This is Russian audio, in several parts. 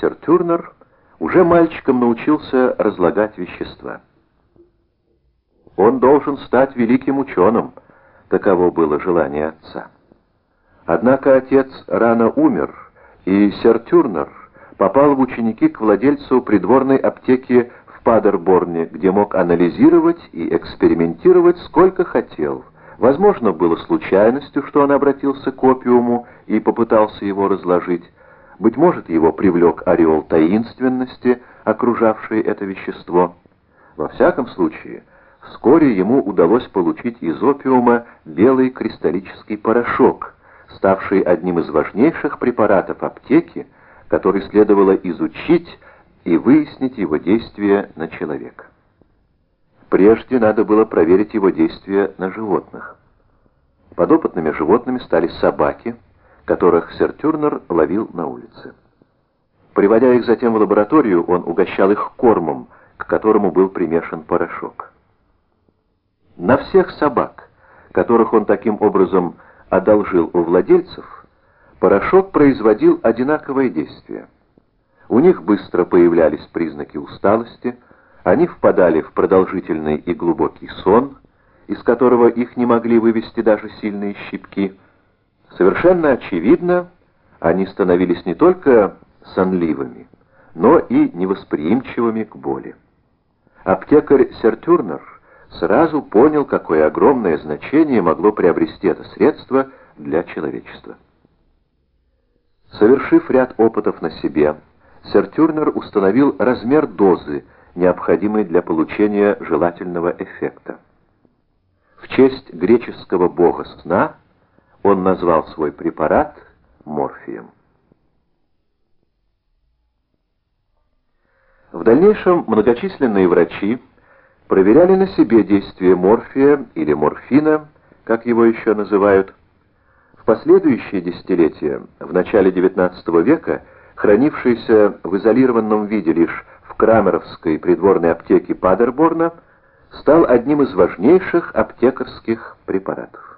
Сэр Тюрнер уже мальчиком научился разлагать вещества. Он должен стать великим ученым, таково было желание отца. Однако отец рано умер, и сэр Тюрнер попал в ученики к владельцу придворной аптеки в Падерборне, где мог анализировать и экспериментировать сколько хотел. Возможно, было случайностью, что он обратился к опиуму и попытался его разложить. Быть может, его привлек ореол таинственности, окружавший это вещество. Во всяком случае, вскоре ему удалось получить из опиума белый кристаллический порошок, ставший одним из важнейших препаратов аптеки, который следовало изучить и выяснить его действие на человека. Прежде надо было проверить его действие на животных. Подопытными животными стали собаки, которых сэр Тюрнер ловил на улице. Приводя их затем в лабораторию, он угощал их кормом, к которому был примешан порошок. На всех собак, которых он таким образом одолжил у владельцев, порошок производил одинаковое действие. У них быстро появлялись признаки усталости, они впадали в продолжительный и глубокий сон, из которого их не могли вывести даже сильные щипки, Совершенно очевидно, они становились не только сонливыми, но и невосприимчивыми к боли. Аптекарь Сертюрнер сразу понял, какое огромное значение могло приобрести это средство для человечества. Совершив ряд опытов на себе, Сертюрнер установил размер дозы, необходимой для получения желательного эффекта. В честь греческого бога сна – он назвал свой препарат морфием. В дальнейшем многочисленные врачи проверяли на себе действие морфия или морфина, как его еще называют. В последующие десятилетия, в начале XIX века, хранившийся в изолированном виде лишь в Крамеровской придворной аптеке Падерборна, стал одним из важнейших аптекарских препаратов.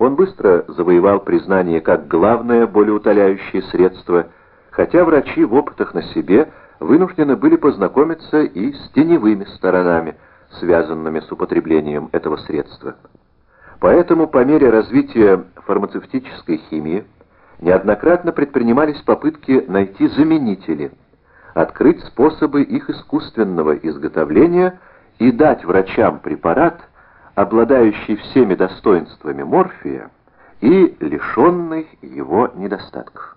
Он быстро завоевал признание как главное болеутоляющее средство, хотя врачи в опытах на себе вынуждены были познакомиться и с теневыми сторонами, связанными с употреблением этого средства. Поэтому по мере развития фармацевтической химии неоднократно предпринимались попытки найти заменители, открыть способы их искусственного изготовления и дать врачам препарат, обладающий всеми достоинствами морфия и лишенный его недостатков.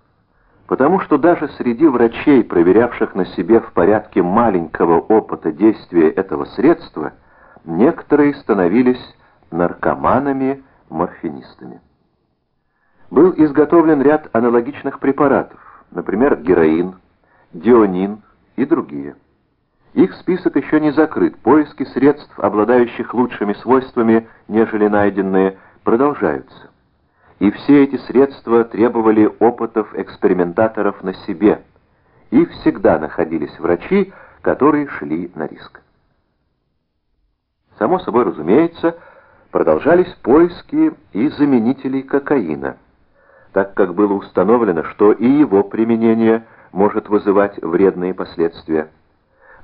Потому что даже среди врачей, проверявших на себе в порядке маленького опыта действия этого средства, некоторые становились наркоманами-морфинистами. Был изготовлен ряд аналогичных препаратов, например, героин, дионин и другие. Их список еще не закрыт. Поиски средств, обладающих лучшими свойствами, нежели найденные, продолжаются. И все эти средства требовали опытов экспериментаторов на себе. И всегда находились врачи, которые шли на риск. Само собой разумеется, продолжались поиски и заменителей кокаина, так как было установлено, что и его применение может вызывать вредные последствия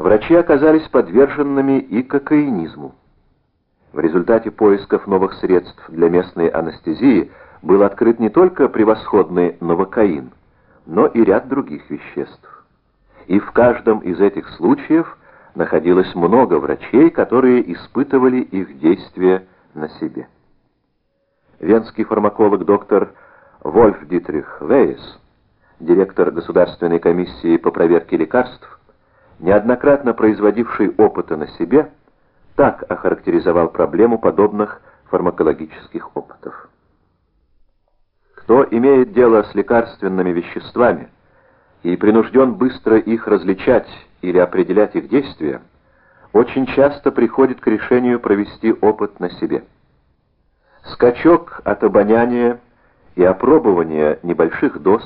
врачи оказались подверженными и кокаинизму. В результате поисков новых средств для местной анестезии был открыт не только превосходный новокаин, но и ряд других веществ. И в каждом из этих случаев находилось много врачей, которые испытывали их действие на себе. Венский фармаколог доктор Вольф Дитрих Вейс, директор Государственной комиссии по проверке лекарств, неоднократно производивший опыты на себе, так охарактеризовал проблему подобных фармакологических опытов. Кто имеет дело с лекарственными веществами и принужден быстро их различать или определять их действия, очень часто приходит к решению провести опыт на себе. Скачок от обоняния и опробования небольших доз,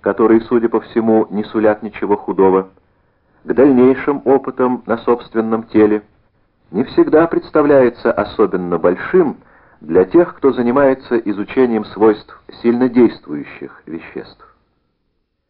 которые, судя по всему, не сулят ничего худого, к дальнейшим опытам на собственном теле не всегда представляется особенно большим для тех, кто занимается изучением свойств сильнодействующих веществ.